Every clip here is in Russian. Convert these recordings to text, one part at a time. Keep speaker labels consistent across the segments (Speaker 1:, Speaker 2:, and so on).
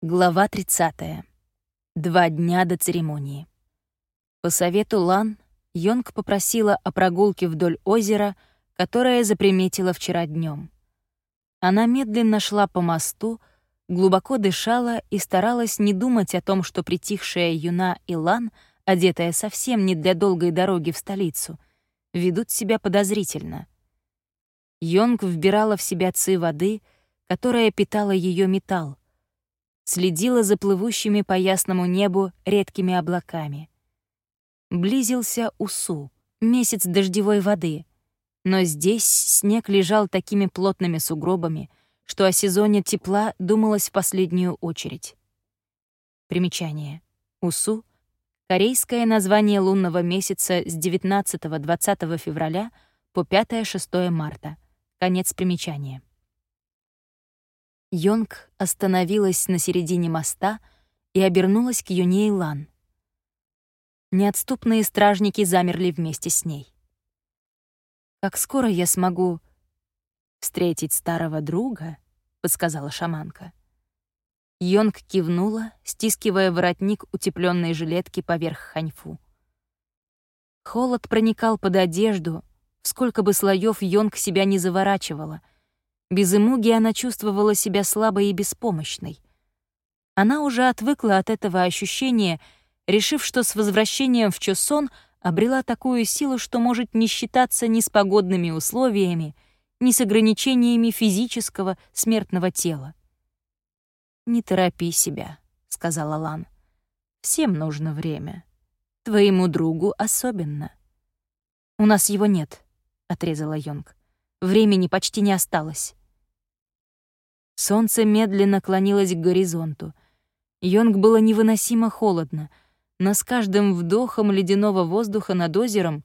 Speaker 1: Глава 30. Два дня до церемонии. По совету Лан, Йонг попросила о прогулке вдоль озера, которое заприметила вчера днем. Она медленно шла по мосту, глубоко дышала и старалась не думать о том, что притихшая Юна и Лан, одетая совсем не для долгой дороги в столицу, ведут себя подозрительно. Йонг вбирала в себя ци воды, которая питала ее металл, следила за плывущими по ясному небу редкими облаками. Близился Усу, месяц дождевой воды, но здесь снег лежал такими плотными сугробами, что о сезоне тепла думалось в последнюю очередь. Примечание. Усу — корейское название лунного месяца с 19-20 февраля по 5-6 марта. Конец примечания. Йонг остановилась на середине моста и обернулась к Юне Лан. Неотступные стражники замерли вместе с ней. «Как скоро я смогу встретить старого друга?» — подсказала шаманка. Йонг кивнула, стискивая воротник утепленной жилетки поверх ханьфу. Холод проникал под одежду, сколько бы слоев Йонг себя не заворачивала — без эмуги она чувствовала себя слабой и беспомощной. Она уже отвыкла от этого ощущения, решив, что с возвращением в Чосон обрела такую силу, что может не считаться ни с погодными условиями, ни с ограничениями физического смертного тела. «Не торопи себя», — сказала Лан. «Всем нужно время. Твоему другу особенно». «У нас его нет», — отрезала Йонг. «Времени почти не осталось». Солнце медленно клонилось к горизонту. Йонг было невыносимо холодно, но с каждым вдохом ледяного воздуха над озером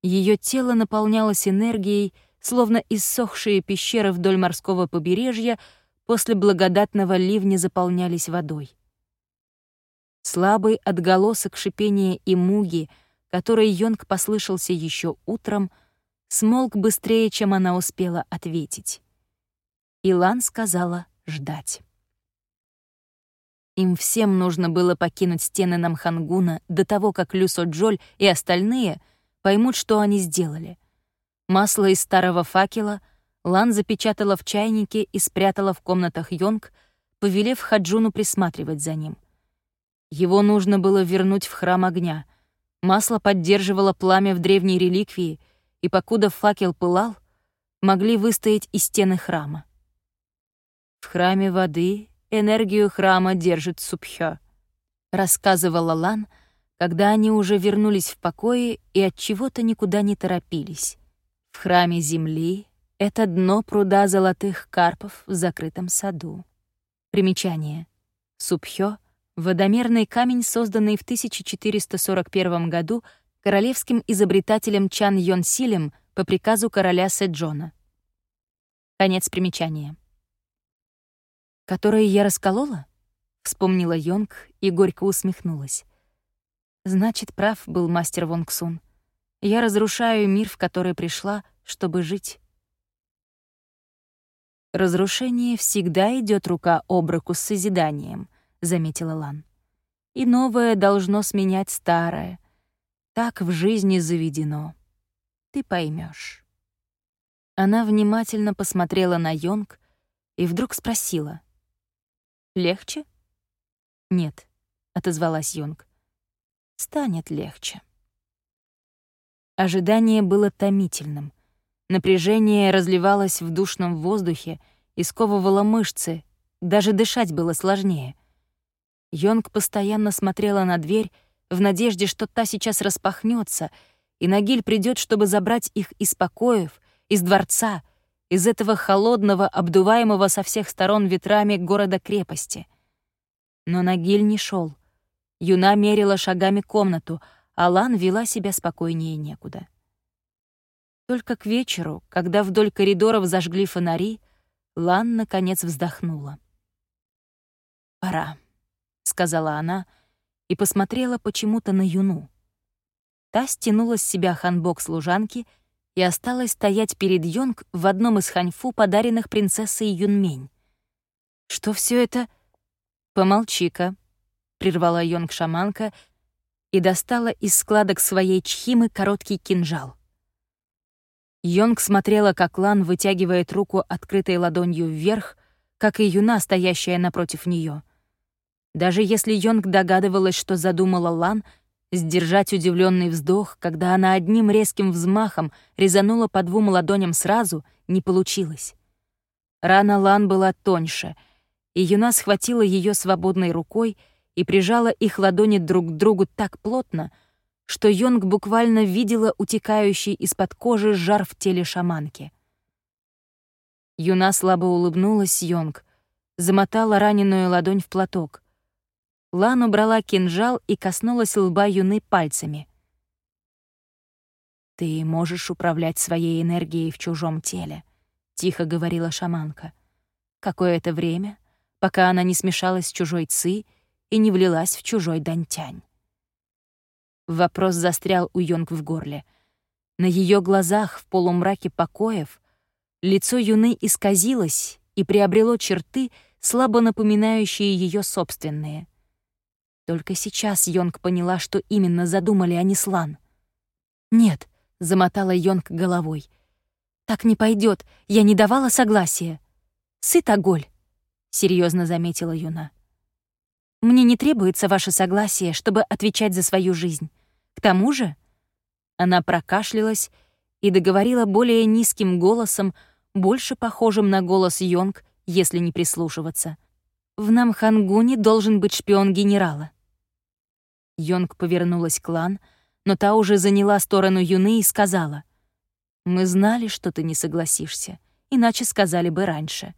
Speaker 1: ее тело наполнялось энергией, словно иссохшие пещеры вдоль морского побережья после благодатного ливня заполнялись водой. Слабый отголосок шипения и муги, который Йонг послышался еще утром, смолк быстрее, чем она успела ответить. Илан сказала ждать. Им всем нужно было покинуть стены Намхангуна до того, как Люсо Джоль и остальные поймут, что они сделали. Масло из старого факела Лан запечатала в чайнике и спрятала в комнатах Йонг, повелев Хаджуну присматривать за ним. Его нужно было вернуть в храм огня. Масло поддерживало пламя в древней реликвии, и покуда факел пылал, могли выстоять и стены храма. В храме воды энергию храма держит Субхё, рассказывала Лан, когда они уже вернулись в покое и от чего-то никуда не торопились. В храме земли это дно пруда золотых карпов в закрытом саду. Примечание. Субхё — водомерный камень, созданный в 1441 году королевским изобретателем Чан Йон Силем по приказу короля Сэджона. Конец примечания которые я расколола?» — вспомнила Йонг и горько усмехнулась. «Значит, прав был мастер Вонг Сун. Я разрушаю мир, в который пришла, чтобы жить». «Разрушение всегда идет рука об руку с созиданием», — заметила Лан. «И новое должно сменять старое. Так в жизни заведено. Ты поймешь. Она внимательно посмотрела на Йонг и вдруг спросила — Легче? Нет, отозвалась Йонг. Станет легче. Ожидание было томительным. Напряжение разливалось в душном воздухе и сковывало мышцы, даже дышать было сложнее. Йонг постоянно смотрела на дверь в надежде, что та сейчас распахнется, и Нагиль придет, чтобы забрать их из покоев, из дворца — из этого холодного, обдуваемого со всех сторон ветрами города-крепости. Но Нагиль не шел. Юна мерила шагами комнату, а Лан вела себя спокойнее некуда. Только к вечеру, когда вдоль коридоров зажгли фонари, Лан, наконец, вздохнула. «Пора», — сказала она и посмотрела почему-то на Юну. Та стянула с себя ханбок служанки — и осталась стоять перед Йонг в одном из ханьфу, подаренных принцессой Юнмень. Что все это? «Помолчи-ка», — прервала Йонг-шаманка и достала из складок своей чхимы короткий кинжал. Йонг смотрела, как Лан вытягивает руку открытой ладонью вверх, как и Юна, стоящая напротив нее. Даже если Йонг догадывалась, что задумала Лан, сдержать удивленный вздох, когда она одним резким взмахом резанула по двум ладоням сразу, не получилось. Рана Лан была тоньше, и Юна схватила ее свободной рукой и прижала их ладони друг к другу так плотно, что Йонг буквально видела утекающий из-под кожи жар в теле шаманки. Юна слабо улыбнулась Йонг, замотала раненую ладонь в платок. Лан убрала кинжал и коснулась лба Юны пальцами. «Ты можешь управлять своей энергией в чужом теле», — тихо говорила шаманка. «Какое-то время, пока она не смешалась с чужой ци и не влилась в чужой дантянь». Вопрос застрял у Йонг в горле. На ее глазах в полумраке покоев лицо Юны исказилось и приобрело черты, слабо напоминающие ее собственные. Только сейчас Йонг поняла, что именно задумали Анислан. «Нет», — замотала Йонг головой. «Так не пойдет, я не давала согласия». «Сыт оголь», — серьезно заметила Юна. «Мне не требуется ваше согласие, чтобы отвечать за свою жизнь. К тому же...» Она прокашлялась и договорила более низким голосом, больше похожим на голос Йонг, если не прислушиваться. «В Намхангуне должен быть шпион генерала». Йонг повернулась к Лан, но та уже заняла сторону Юны и сказала, «Мы знали, что ты не согласишься, иначе сказали бы раньше.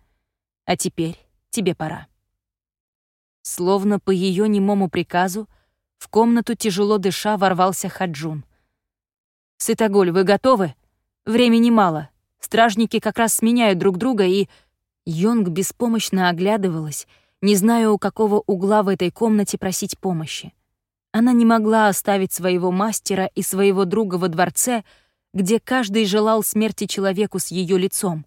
Speaker 1: А теперь тебе пора». Словно по ее немому приказу, в комнату, тяжело дыша, ворвался Хаджун. «Сытоголь, вы готовы? Времени мало. Стражники как раз сменяют друг друга, и...» Йонг беспомощно оглядывалась, не зная, у какого угла в этой комнате просить помощи. Она не могла оставить своего мастера и своего друга во дворце, где каждый желал смерти человеку с ее лицом.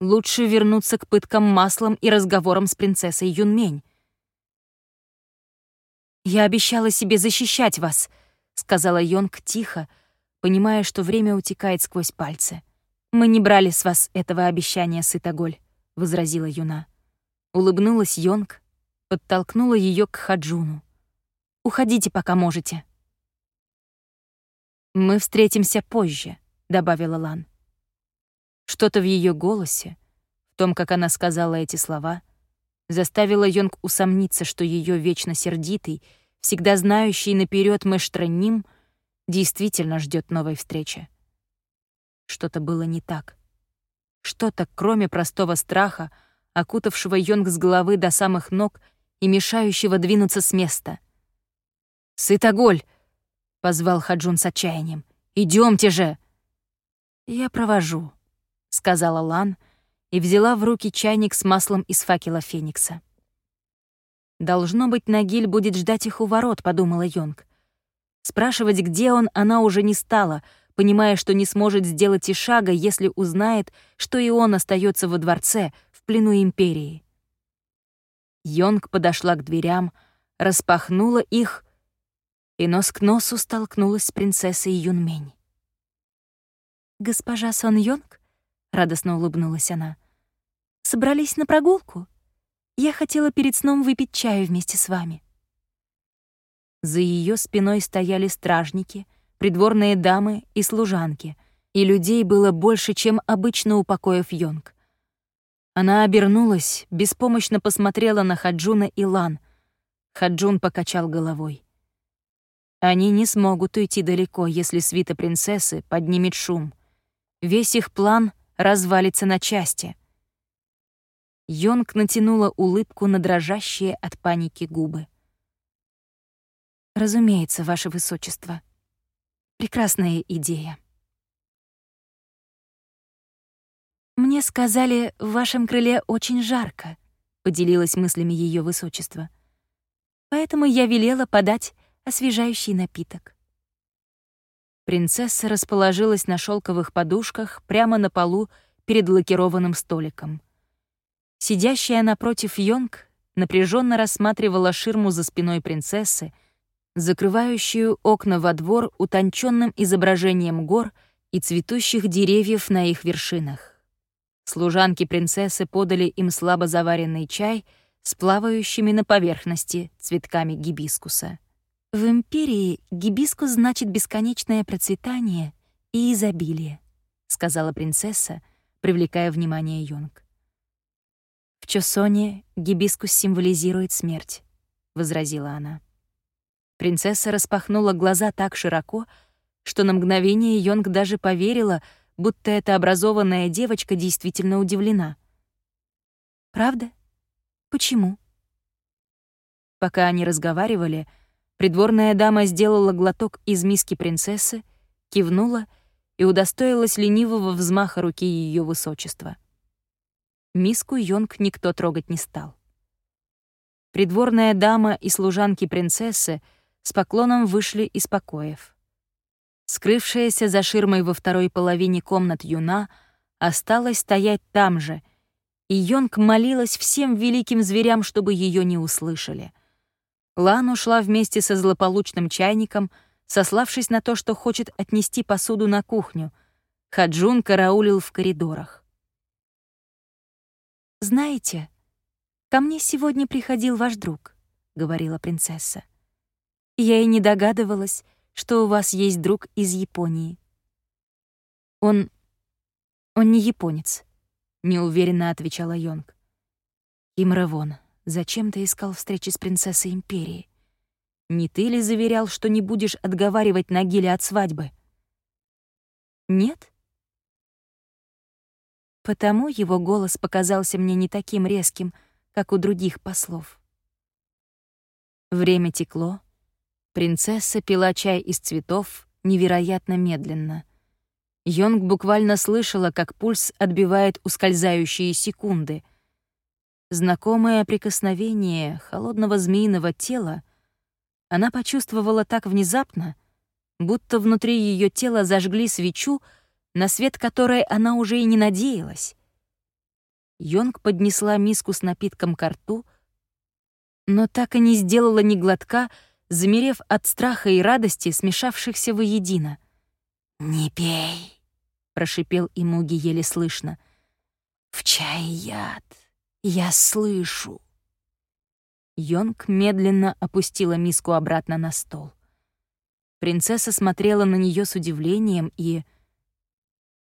Speaker 1: Лучше вернуться к пыткам маслом и разговорам с принцессой Юнмень. «Я обещала себе защищать вас», — сказала Йонг тихо, понимая, что время утекает сквозь пальцы. «Мы не брали с вас этого обещания, Сытоголь», — возразила Юна. Улыбнулась Йонг, подтолкнула ее к Хаджуну. «Уходите, пока можете». «Мы встретимся позже», — добавила Лан. Что-то в ее голосе, в том, как она сказала эти слова, заставила Йонг усомниться, что ее вечно сердитый, всегда знающий наперед Мэштраним, действительно ждет новой встречи. Что-то было не так. Что-то, кроме простого страха, окутавшего Йонг с головы до самых ног и мешающего двинуться с места. «Сытоголь!» — позвал Хаджун с отчаянием. Идемте же!» «Я провожу», — сказала Лан, — и взяла в руки чайник с маслом из факела Феникса. «Должно быть, Нагиль будет ждать их у ворот», — подумала Йонг. Спрашивать, где он, она уже не стала, понимая, что не сможет сделать и шага, если узнает, что и он остается во дворце, в плену Империи. Йонг подошла к дверям, распахнула их и нос к носу столкнулась с принцессой Юнмень. «Госпожа Сон Йонг?» — радостно улыбнулась она. «Собрались на прогулку? Я хотела перед сном выпить чаю вместе с вами». За ее спиной стояли стражники, придворные дамы и служанки, и людей было больше, чем обычно у покоев Йонг. Она обернулась, беспомощно посмотрела на Хаджуна и Лан. Хаджун покачал головой. Они не смогут уйти далеко, если свита принцессы поднимет шум. Весь их план развалится на части. Йонг натянула улыбку на дрожащие от паники губы. «Разумеется, Ваше Высочество. Прекрасная идея». «Мне сказали, в вашем крыле очень жарко», — поделилась мыслями Ее Высочество. «Поэтому я велела подать освежающий напиток». Принцесса расположилась на шелковых подушках прямо на полу перед лакированным столиком. Сидящая напротив Йонг напряженно рассматривала ширму за спиной принцессы, закрывающую окна во двор утонченным изображением гор и цветущих деревьев на их вершинах. Служанки принцессы подали им слабо заваренный чай с плавающими на поверхности цветками гибискуса. В империи гибискус значит бесконечное процветание и изобилие, сказала принцесса, привлекая внимание Йонг. В Чосоне гибискус символизирует смерть, возразила она. Принцесса распахнула глаза так широко, что на мгновение Йонг даже поверила, будто эта образованная девочка действительно удивлена. «Правда? Почему?» Пока они разговаривали, придворная дама сделала глоток из миски принцессы, кивнула и удостоилась ленивого взмаха руки ее высочества. Миску Йонг никто трогать не стал. Придворная дама и служанки принцессы с поклоном вышли из покоев. Скрывшаяся за ширмой во второй половине комнат Юна осталась стоять там же, и Йонг молилась всем великим зверям, чтобы ее не услышали. Лан ушла вместе со злополучным чайником, сославшись на то, что хочет отнести посуду на кухню. Хаджун караулил в коридорах. «Знаете, ко мне сегодня приходил ваш друг», — говорила принцесса. «Я и не догадывалась, что у вас есть друг из Японии. Он... он не японец, неуверенно отвечала Йонг. Имравон, зачем ты искал встречи с принцессой Империи? Не ты ли заверял, что не будешь отговаривать Нагиля от свадьбы? Нет? Потому его голос показался мне не таким резким, как у других послов. Время текло, Принцесса пила чай из цветов невероятно медленно. Йонг буквально слышала, как пульс отбивает ускользающие секунды. Знакомое прикосновение холодного змеиного тела она почувствовала так внезапно, будто внутри ее тела зажгли свечу, на свет которой она уже и не надеялась. Йонг поднесла миску с напитком к рту, но так и не сделала ни глотка, замерев от страха и радости, смешавшихся воедино. «Не пей», — прошипел Имуги еле слышно. «В чай яд, я слышу». Йонг медленно опустила миску обратно на стол. Принцесса смотрела на нее с удивлением и...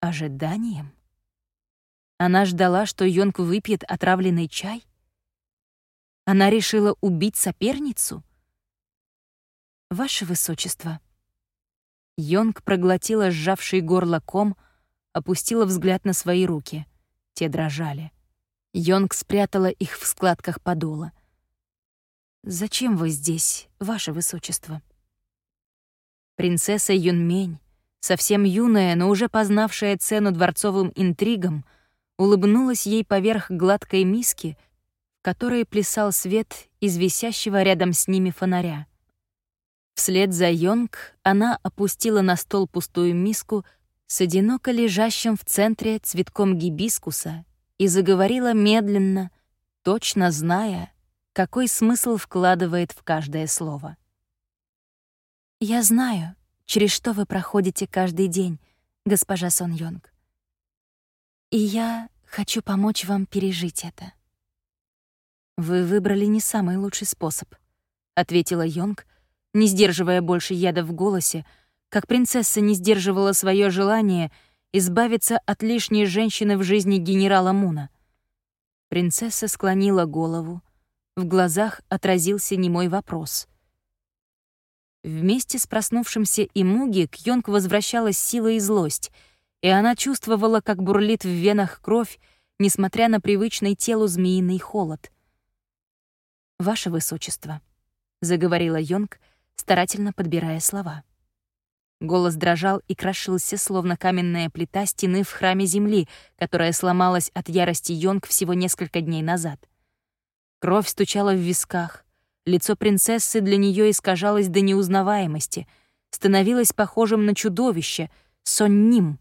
Speaker 1: ожиданием. Она ждала, что Йонг выпьет отравленный чай? Она решила убить соперницу? «Ваше высочество». Йонг проглотила сжавший горло ком, опустила взгляд на свои руки. Те дрожали. Йонг спрятала их в складках подола. «Зачем вы здесь, ваше высочество?» Принцесса Юнмень, совсем юная, но уже познавшая цену дворцовым интригам, улыбнулась ей поверх гладкой миски, в которой плясал свет из висящего рядом с ними фонаря. Вслед за Йонг она опустила на стол пустую миску с одиноко лежащим в центре цветком гибискуса и заговорила медленно, точно зная, какой смысл вкладывает в каждое слово. «Я знаю, через что вы проходите каждый день, госпожа Сон Йонг. И я хочу помочь вам пережить это». «Вы выбрали не самый лучший способ», — ответила Йонг, — не сдерживая больше яда в голосе, как принцесса не сдерживала свое желание избавиться от лишней женщины в жизни генерала Муна. Принцесса склонила голову, в глазах отразился немой вопрос. Вместе с проснувшимся Имуги к Йонг возвращалась сила и злость, и она чувствовала, как бурлит в венах кровь, несмотря на привычный телу змеиный холод. «Ваше Высочество», — заговорила Йонг, старательно подбирая слова. Голос дрожал и крошился, словно каменная плита стены в храме земли, которая сломалась от ярости Йонг всего несколько дней назад. Кровь стучала в висках, лицо принцессы для нее искажалось до неузнаваемости, становилось похожим на чудовище, сонним.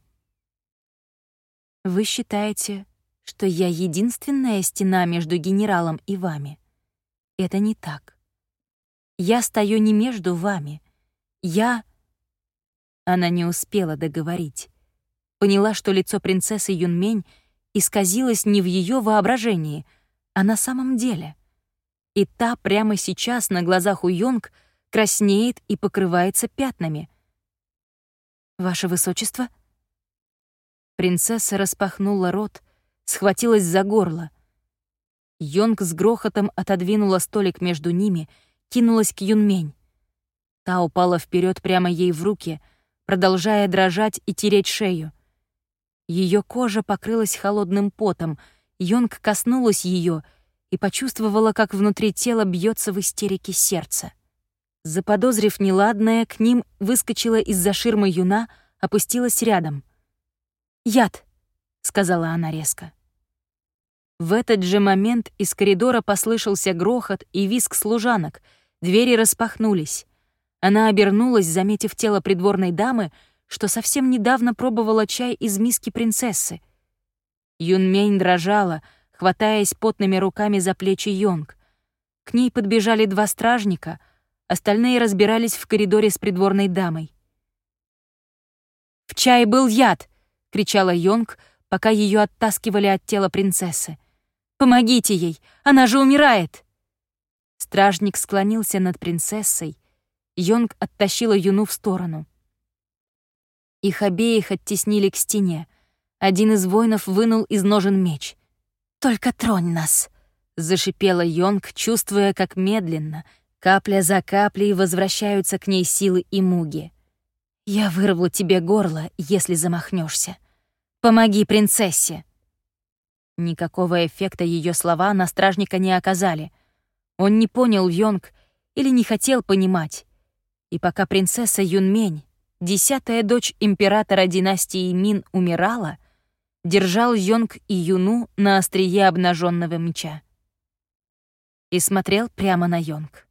Speaker 1: «Вы считаете, что я единственная стена между генералом и вами?» это не так. Я стою не между вами. Я... Она не успела договорить. Поняла, что лицо принцессы Юнмень исказилось не в ее воображении, а на самом деле. И та прямо сейчас на глазах у Йонг краснеет и покрывается пятнами. «Ваше высочество?» Принцесса распахнула рот, схватилась за горло. Йонг с грохотом отодвинула столик между ними, кинулась к Юнмень. Та упала вперед прямо ей в руки, продолжая дрожать и тереть шею. Ее кожа покрылась холодным потом, Йонг коснулась ее и почувствовала, как внутри тела бьется в истерике сердце. Заподозрив неладное, к ним выскочила из-за ширмы юна, опустилась рядом. «Яд!» — сказала она резко. В этот же момент из коридора послышался грохот и визг служанок, двери распахнулись. Она обернулась, заметив тело придворной дамы, что совсем недавно пробовала чай из миски принцессы. Юнмень дрожала, хватаясь потными руками за плечи Йонг. К ней подбежали два стражника, остальные разбирались в коридоре с придворной дамой. «В чае был яд!» — кричала Йонг, пока ее оттаскивали от тела принцессы. Помогите ей! Она же умирает!» Стражник склонился над принцессой. Йонг оттащила Юну в сторону. Их обеих оттеснили к стене. Один из воинов вынул из ножен меч. «Только тронь нас!» — зашипела Йонг, чувствуя, как медленно, капля за каплей возвращаются к ней силы и муги. «Я вырву тебе горло, если замахнешься. Помоги принцессе!» Никакого эффекта ее слова на стражника не оказали. Он не понял Йонг или не хотел понимать. И пока принцесса Юнмень, десятая дочь императора династии Мин, умирала, держал Йонг и Юну на острие обнаженного меча. И смотрел прямо на Йонг.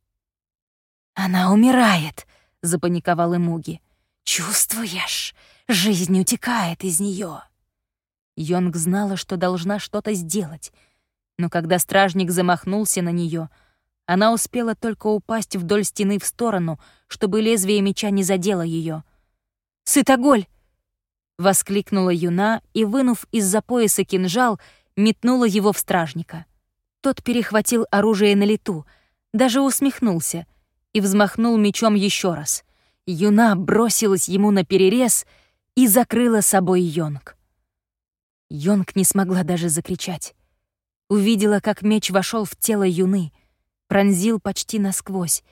Speaker 1: «Она умирает!» — запаниковал Имуги. «Чувствуешь? Жизнь утекает из нее. Йонг знала, что должна что-то сделать, но когда стражник замахнулся на нее, она успела только упасть вдоль стены в сторону, чтобы лезвие меча не задело ее. «Сытоголь!» — воскликнула Юна и, вынув из-за пояса кинжал, метнула его в стражника. Тот перехватил оружие на лету, даже усмехнулся и взмахнул мечом еще раз. Юна бросилась ему на перерез и закрыла собой Йонг. Йонг не смогла даже закричать. Увидела, как меч вошел в тело Юны, пронзил почти насквозь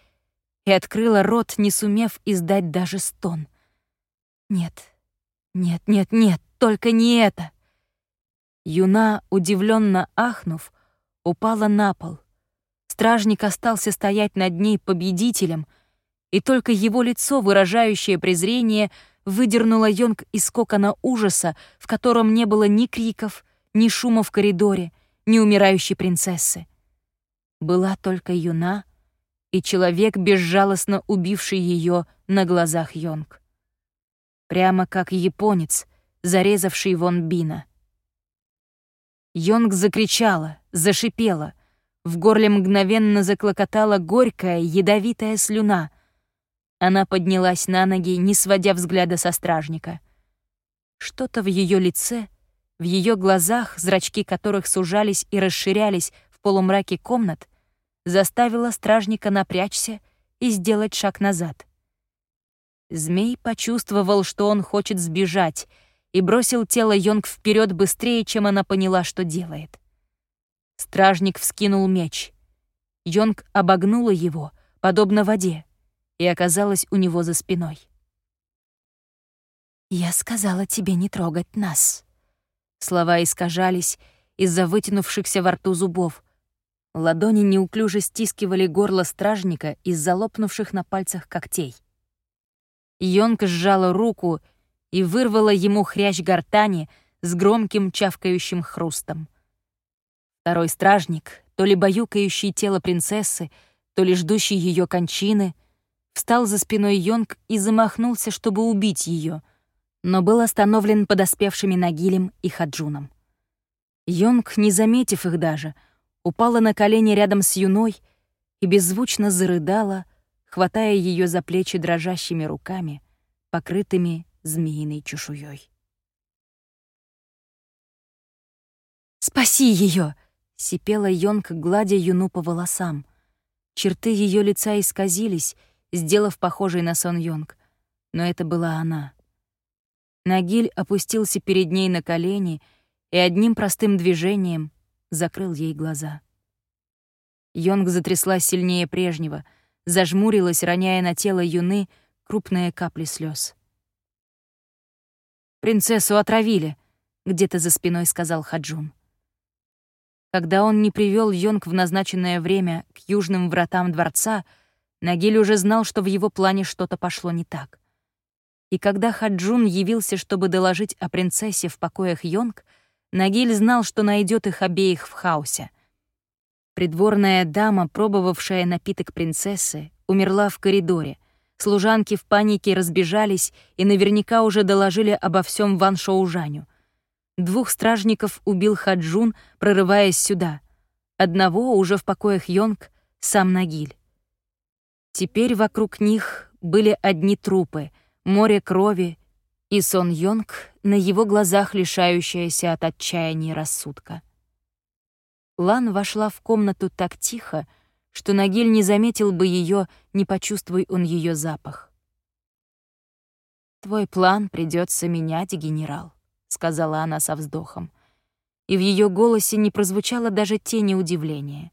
Speaker 1: и открыла рот, не сумев издать даже стон. Нет, нет, нет, нет, только не это. Юна, удивленно ахнув, упала на пол. Стражник остался стоять над ней победителем, и только его лицо, выражающее презрение, — выдернула Йонг из кокона ужаса, в котором не было ни криков, ни шума в коридоре, ни умирающей принцессы. Была только Юна и человек, безжалостно убивший ее на глазах Йонг. Прямо как японец, зарезавший Вон Бина. Йонг закричала, зашипела, в горле мгновенно заклокотала горькая, ядовитая слюна — она поднялась на ноги, не сводя взгляда со стражника. Что-то в ее лице, в ее глазах, зрачки которых сужались и расширялись в полумраке комнат, заставило стражника напрячься и сделать шаг назад. Змей почувствовал, что он хочет сбежать, и бросил тело Йонг вперед быстрее, чем она поняла, что делает. Стражник вскинул меч. Йонг обогнула его, подобно воде и оказалась у него за спиной. «Я сказала тебе не трогать нас». Слова искажались из-за вытянувшихся во рту зубов. Ладони неуклюже стискивали горло стражника из-за лопнувших на пальцах когтей. Йонка сжала руку и вырвала ему хрящ гортани с громким чавкающим хрустом. Второй стражник, то ли баюкающий тело принцессы, то ли ждущий ее кончины, встал за спиной Йонг и замахнулся, чтобы убить ее, но был остановлен подоспевшими Нагилем и Хаджуном. Йонг, не заметив их даже, упала на колени рядом с Юной и беззвучно зарыдала, хватая ее за плечи дрожащими руками, покрытыми змеиной чешуей. «Спаси ее! сипела Йонг, гладя Юну по волосам. Черты ее лица исказились, сделав похожей на Сон Йонг, но это была она. Нагиль опустился перед ней на колени и одним простым движением закрыл ей глаза. Йонг затряслась сильнее прежнего, зажмурилась, роняя на тело Юны крупные капли слез. «Принцессу отравили», — где-то за спиной сказал Хаджун. Когда он не привел Йонг в назначенное время к южным вратам дворца, Нагиль уже знал, что в его плане что-то пошло не так. И когда Хаджун явился, чтобы доложить о принцессе в покоях Йонг, Нагиль знал, что найдет их обеих в хаосе. Придворная дама, пробовавшая напиток принцессы, умерла в коридоре. Служанки в панике разбежались и наверняка уже доложили обо всем Ван Шоужаню. Двух стражников убил Хаджун, прорываясь сюда. Одного уже в покоях Йонг, сам Нагиль. Теперь вокруг них были одни трупы, море крови и Сон Йонг на его глазах лишающаяся от отчаяния рассудка. Лан вошла в комнату так тихо, что Нагиль не заметил бы ее, не почувствуй он ее запах. «Твой план придется менять, генерал», сказала она со вздохом. И в ее голосе не прозвучало даже тени удивления.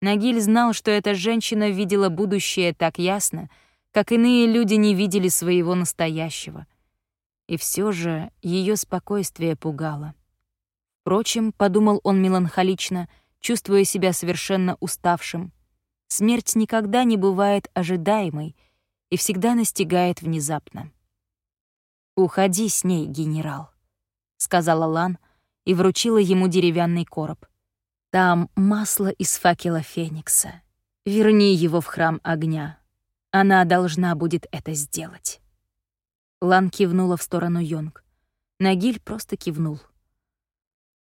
Speaker 1: Нагиль знал, что эта женщина видела будущее так ясно, как иные люди не видели своего настоящего. И все же ее спокойствие пугало. Впрочем, подумал он меланхолично, чувствуя себя совершенно уставшим, смерть никогда не бывает ожидаемой и всегда настигает внезапно. «Уходи с ней, генерал», — сказала Лан и вручила ему деревянный короб. «Там масло из факела Феникса. Верни его в храм огня. Она должна будет это сделать». Лан кивнула в сторону Йонг. Нагиль просто кивнул.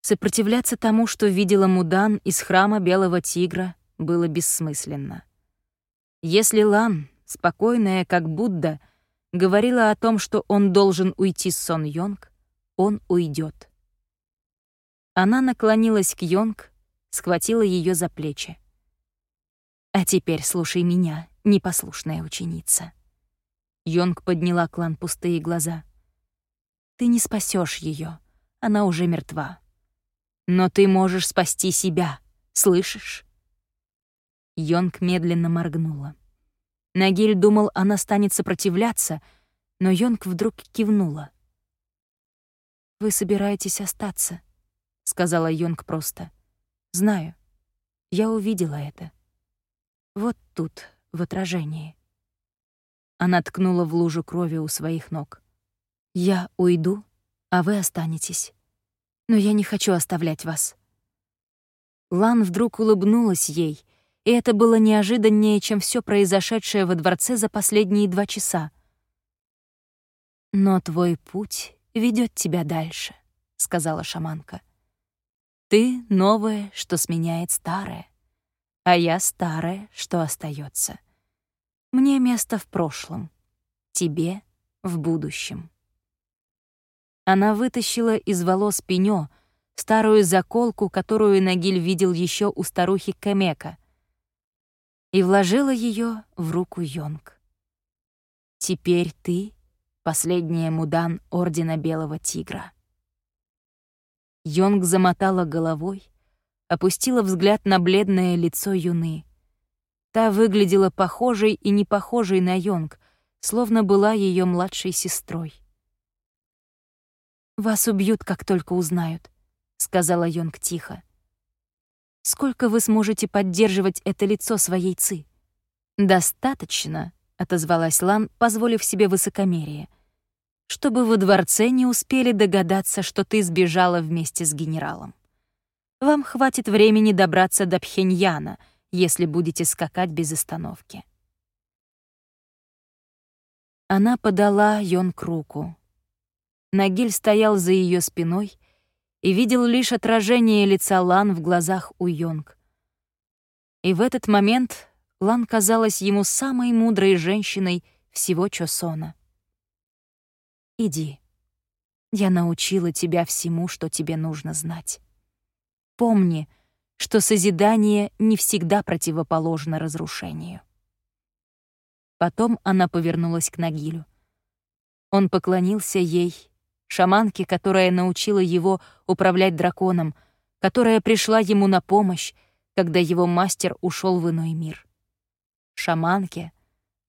Speaker 1: Сопротивляться тому, что видела Мудан из храма Белого Тигра, было бессмысленно. Если Лан, спокойная как Будда, — говорила о том, что он должен уйти с Сон Йонг, он уйдет. Она наклонилась к Йонг, схватила ее за плечи. «А теперь слушай меня, непослушная ученица». Йонг подняла клан пустые глаза. «Ты не спасешь ее, она уже мертва. Но ты можешь спасти себя, слышишь?» Йонг медленно моргнула. Нагиль думал, она станет сопротивляться, но Йонг вдруг кивнула. «Вы собираетесь остаться», — сказала Йонг просто. «Знаю. Я увидела это. Вот тут, в отражении». Она ткнула в лужу крови у своих ног. «Я уйду, а вы останетесь. Но я не хочу оставлять вас». Лан вдруг улыбнулась ей — и это было неожиданнее, чем все произошедшее во дворце за последние два часа. «Но твой путь ведет тебя дальше», — сказала шаманка. «Ты — новое, что сменяет старое, а я — старое, что остается. Мне место в прошлом, тебе — в будущем». Она вытащила из волос пенё, старую заколку, которую Нагиль видел еще у старухи Кемека — и вложила ее в руку Йонг. «Теперь ты — последняя мудан Ордена Белого Тигра». Йонг замотала головой, опустила взгляд на бледное лицо Юны. Та выглядела похожей и не похожей на Йонг, словно была ее младшей сестрой. «Вас убьют, как только узнают», — сказала Йонг тихо. Сколько вы сможете поддерживать это лицо своей ци? Достаточно, отозвалась Лан, позволив себе высокомерие, чтобы во дворце не успели догадаться, что ты сбежала вместе с генералом. Вам хватит времени добраться до Пхеньяна, если будете скакать без остановки. Она подала Йонг руку. Нагиль стоял за ее спиной и видел лишь отражение лица Лан в глазах у Йонг. И в этот момент Лан казалась ему самой мудрой женщиной всего Чосона. «Иди. Я научила тебя всему, что тебе нужно знать. Помни, что созидание не всегда противоположно разрушению». Потом она повернулась к Нагилю. Он поклонился ей, шаманке, которая научила его управлять драконом, которая пришла ему на помощь, когда его мастер ушел в иной мир. Шаманке,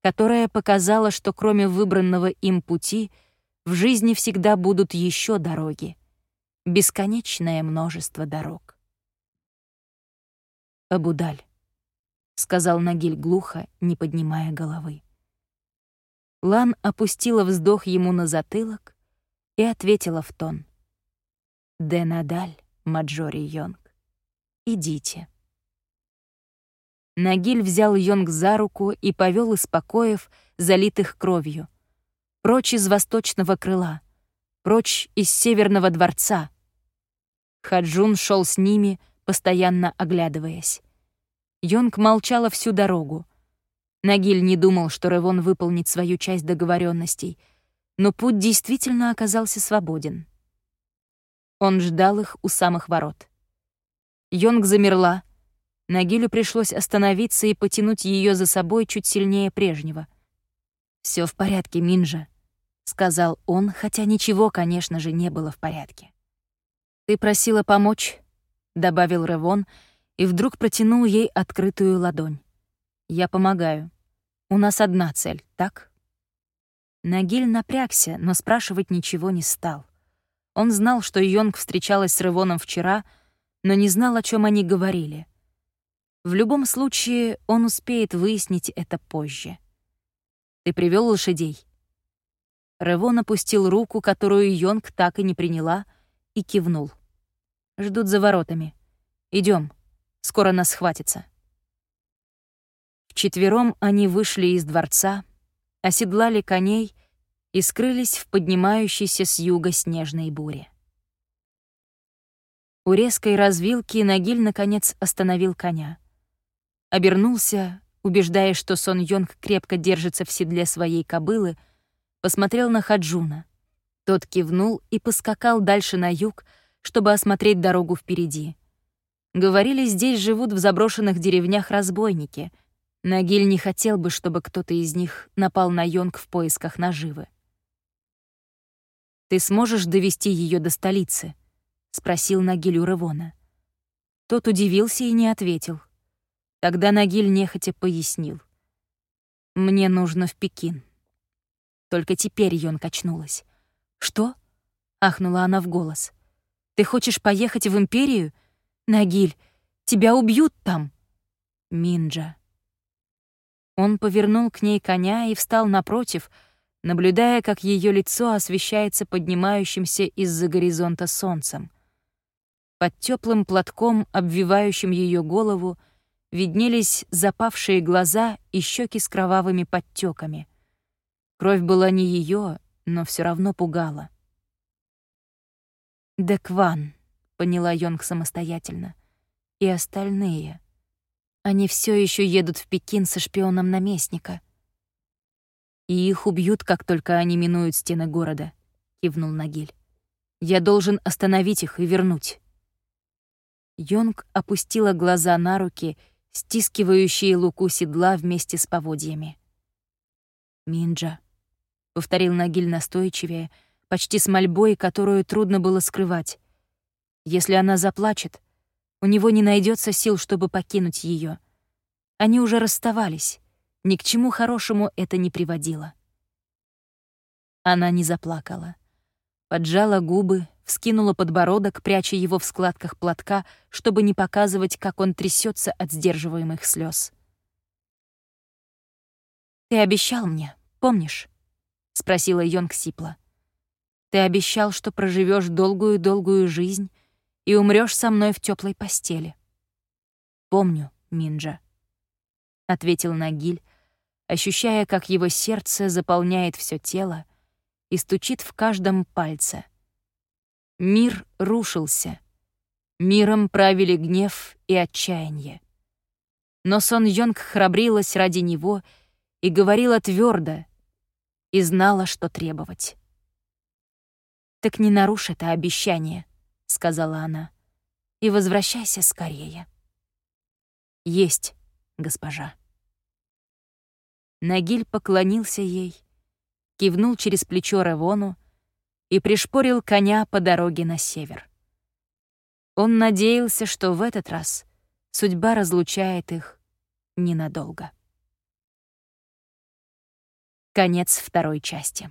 Speaker 1: которая показала, что кроме выбранного им пути в жизни всегда будут еще дороги, бесконечное множество дорог. «Абудаль», — сказал Нагиль глухо, не поднимая головы. Лан опустила вздох ему на затылок и ответила в тон. «Де Надаль, Маджори Йонг, идите». Нагиль взял Йонг за руку и повел из покоев, залитых кровью. Прочь из восточного крыла, прочь из северного дворца. Хаджун шел с ними, постоянно оглядываясь. Йонг молчала всю дорогу — Нагиль не думал, что Ревон выполнит свою часть договоренностей, но путь действительно оказался свободен. Он ждал их у самых ворот. Йонг замерла. Нагилю пришлось остановиться и потянуть ее за собой чуть сильнее прежнего. Все в порядке, Минжа», — сказал он, хотя ничего, конечно же, не было в порядке. «Ты просила помочь», — добавил Ревон, и вдруг протянул ей открытую ладонь. «Я помогаю». У нас одна цель, так? Нагиль напрягся, но спрашивать ничего не стал. Он знал, что Йонг встречалась с Ревоном вчера, но не знал, о чем они говорили. В любом случае, он успеет выяснить это позже. «Ты привел лошадей?» Ревон опустил руку, которую Йонг так и не приняла, и кивнул. «Ждут за воротами. Идем, скоро нас схватится». Вчетвером они вышли из дворца, оседлали коней и скрылись в поднимающейся с юга снежной буре. У резкой развилки Нагиль наконец остановил коня. Обернулся, убеждая, что Сон Йонг крепко держится в седле своей кобылы, посмотрел на Хаджуна. Тот кивнул и поскакал дальше на юг, чтобы осмотреть дорогу впереди. Говорили, здесь живут в заброшенных деревнях разбойники — Нагиль не хотел бы, чтобы кто-то из них напал на Йонг в поисках наживы. «Ты сможешь довести ее до столицы?» — спросил Нагиль у Ревона. Тот удивился и не ответил. Тогда Нагиль нехотя пояснил. «Мне нужно в Пекин». Только теперь Йон качнулась. «Что?» — ахнула она в голос. «Ты хочешь поехать в Империю? Нагиль, тебя убьют там!» «Минджа», он повернул к ней коня и встал напротив, наблюдая, как ее лицо освещается поднимающимся из-за горизонта солнцем. Под теплым платком, обвивающим ее голову, виднелись запавшие глаза и щеки с кровавыми подтеками. Кровь была не ее, но все равно пугала. «Декван», — поняла Йонг самостоятельно, — «и остальные». Они все еще едут в Пекин со шпионом наместника. И их убьют, как только они минуют стены города, кивнул Нагиль. Я должен остановить их и вернуть. Йонг опустила глаза на руки, стискивающие луку седла вместе с поводьями. «Минджа», — повторил Нагиль настойчивее, почти с мольбой, которую трудно было скрывать. «Если она заплачет, у него не найдется сил, чтобы покинуть ее. Они уже расставались. Ни к чему хорошему это не приводило. Она не заплакала. Поджала губы, вскинула подбородок, пряча его в складках платка, чтобы не показывать, как он трясется от сдерживаемых слез. «Ты обещал мне, помнишь?» — спросила Йонг Сипла. «Ты обещал, что проживешь долгую-долгую жизнь и умрешь со мной в теплой постели. Помню, Минджа. Ответил Нагиль, ощущая, как его сердце заполняет все тело и стучит в каждом пальце. Мир рушился. Миром правили гнев и отчаяние. Но Сон Йонг храбрилась ради него и говорила твердо, и знала, что требовать. «Так не нарушь это обещание», — сказала она, — «и возвращайся скорее». «Есть, госпожа». Нагиль поклонился ей, кивнул через плечо Ревону и пришпорил коня по дороге на север. Он надеялся, что в этот раз судьба разлучает их ненадолго. Конец второй части.